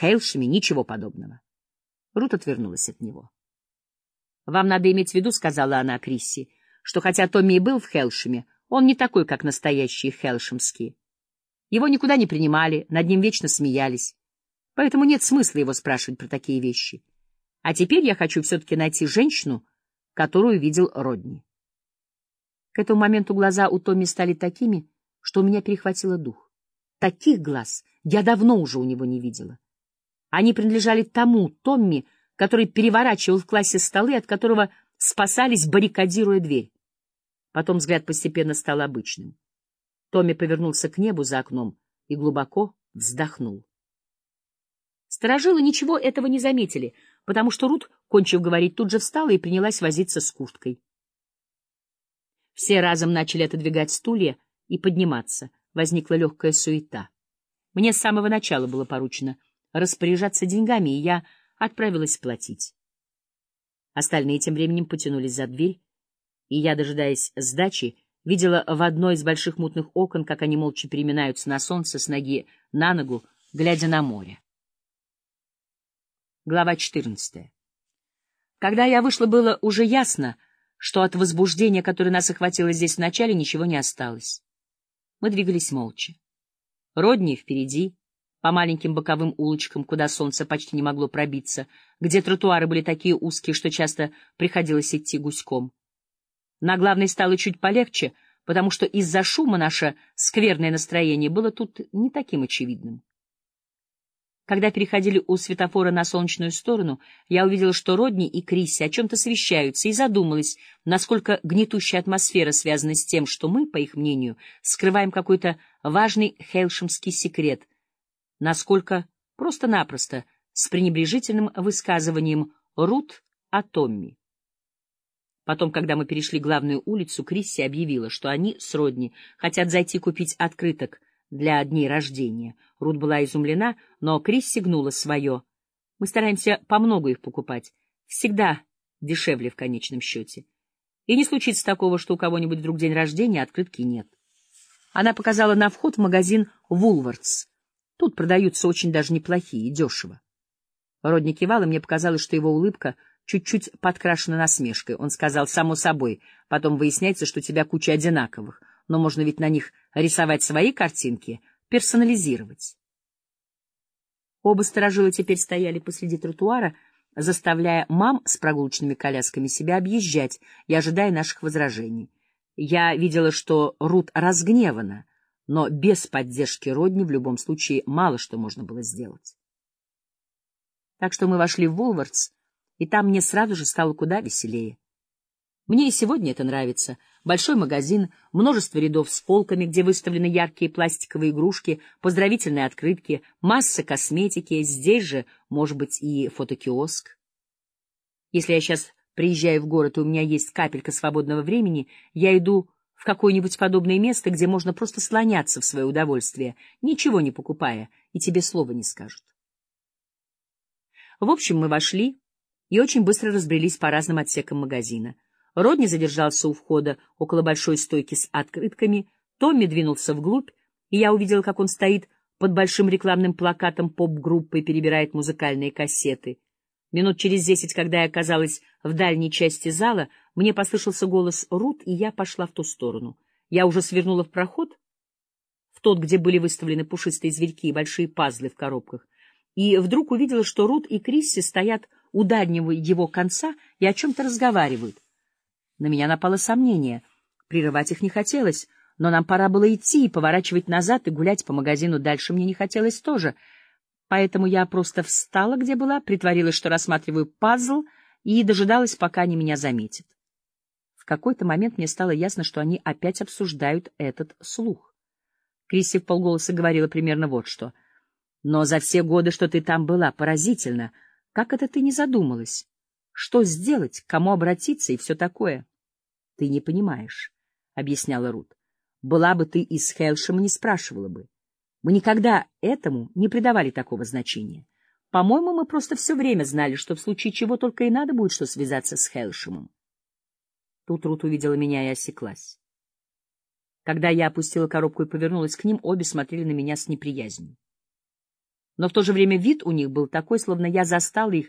В Хейлшеме ничего подобного. Рут отвернулась от него. «Вам надо иметь в виду, — сказала она Крисси, — что хотя Томми и был в Хелшеме, он не такой, как настоящие хелшемские. Его никуда не принимали, над ним вечно смеялись. Поэтому нет смысла его спрашивать про такие вещи. А теперь я хочу все-таки найти женщину, которую видел Родни. К этому моменту глаза у Томми стали такими, что у меня перехватило дух. Таких глаз я давно уже у него не видела. Они принадлежали тому Томми, который переворачивал в классе столы, от которого спасались, баррикадируя дверь. Потом взгляд постепенно стал обычным. Томми повернулся к небу за окном и глубоко вздохнул. Сторожилы ничего этого не заметили, потому что Рут, кончив говорить, тут же встала и принялась возиться с курткой. Все разом начали отодвигать стулья и подниматься. Возникла легкая суета. Мне с самого начала было поручено распоряжаться деньгами, и я отправилась платить. Остальные тем временем потянулись за дверь, и я, дожидаясь сдачи, видела в одной из больших мутных окон, как они молча переминаются на солнце с ноги на ногу, глядя на море. Глава 14. Когда я вышла, было уже ясно, что от возбуждения, которое нас охватило здесь вначале, ничего не осталось. Мы двигались молча. Родни впереди, по маленьким боковым улочкам, куда солнце почти не могло пробиться, где тротуары были такие узкие, что часто приходилось идти гуськом. На главной стало чуть полегче, потому что из-за шума наше скверное настроение было тут не таким очевидным. Когда переходили у светофора на солнечную сторону, я увидела, что Родни и Крисси о чем-то совещаются, и задумалась, насколько гнетущая атмосфера связана с тем, что мы, по их мнению, скрываем какой-то важный хейлшемский секрет, насколько просто-напросто с пренебрежительным высказыванием Рут о Томми. Потом, когда мы перешли главную улицу, Крисси объявила, что они с Родни хотят зайти купить открыток для дней рождения. Рут была изумлена, но Крисси гнула свое. Мы стараемся по много их покупать. Всегда дешевле в конечном счете. И не случится такого, что у кого-нибудь вдруг день рождения, а открытки нет. Она показала на вход в магазин «Вулвардс». Тут продаются очень даже неплохие и дешево. Родни кивал, и мне показалось, что его улыбка — чуть-чуть подкрашена насмешкой. Он сказал, само собой, потом выясняется, что у тебя куча одинаковых, но можно ведь на них рисовать свои картинки, персонализировать. Оба сторожила теперь стояли посреди тротуара, заставляя мам с прогулочными колясками себя объезжать и ожидая наших возражений. Я видела, что Рут разгневана, но без поддержки Родни в любом случае мало что можно было сделать. Так что мы вошли в Вулвардс, и там мне сразу же стало куда веселее. Мне и сегодня это нравится. Большой магазин, множество рядов с полками, где выставлены яркие пластиковые игрушки, поздравительные открытки, масса косметики, здесь же, может быть, и фотокиоск. Если я сейчас приезжаю в город, и у меня есть капелька свободного времени, я иду в какое-нибудь подобное место, где можно просто слоняться в свое удовольствие, ничего не покупая, и тебе слова не скажут. В общем, мы вошли, и очень быстро разбрелись по разным отсекам магазина. Родни задержался у входа около большой стойки с открытками, Томми двинулся вглубь, и я увидел, как он стоит под большим рекламным плакатом поп-группы и перебирает музыкальные кассеты. Минут через десять, когда я оказалась в дальней части зала, мне послышался голос Рут, и я пошла в ту сторону. Я уже свернула в проход, в тот, где были выставлены пушистые зверьки и большие пазлы в коробках, и вдруг увидела, что Рут и Крисси стоят у дальнего его конца и о чем-то разговаривают. На меня напало сомнение. Прерывать их не хотелось, но нам пора было идти и поворачивать назад и гулять по магазину дальше мне не хотелось тоже. Поэтому я просто встала, где была, притворилась, что рассматриваю пазл, и дожидалась, пока они меня заметят. В какой-то момент мне стало ясно, что они опять обсуждают этот слух. Крисси в полголоса говорила примерно вот что. «Но за все годы, что ты там была, поразительно — как это ты не задумалась? Что сделать, кому обратиться и все такое? — Ты не понимаешь, — объясняла Рут. — Была бы ты из Хелшема, не спрашивала бы. Мы никогда этому не придавали такого значения. По-моему, мы просто все время знали, что в случае чего только и надо будет, что связаться с Хелшемом. Тут Рут увидела меня и осеклась. Когда я опустила коробку и повернулась к ним, обе смотрели на меня с неприязнью. но в то же время вид у них был такой, словно я застала их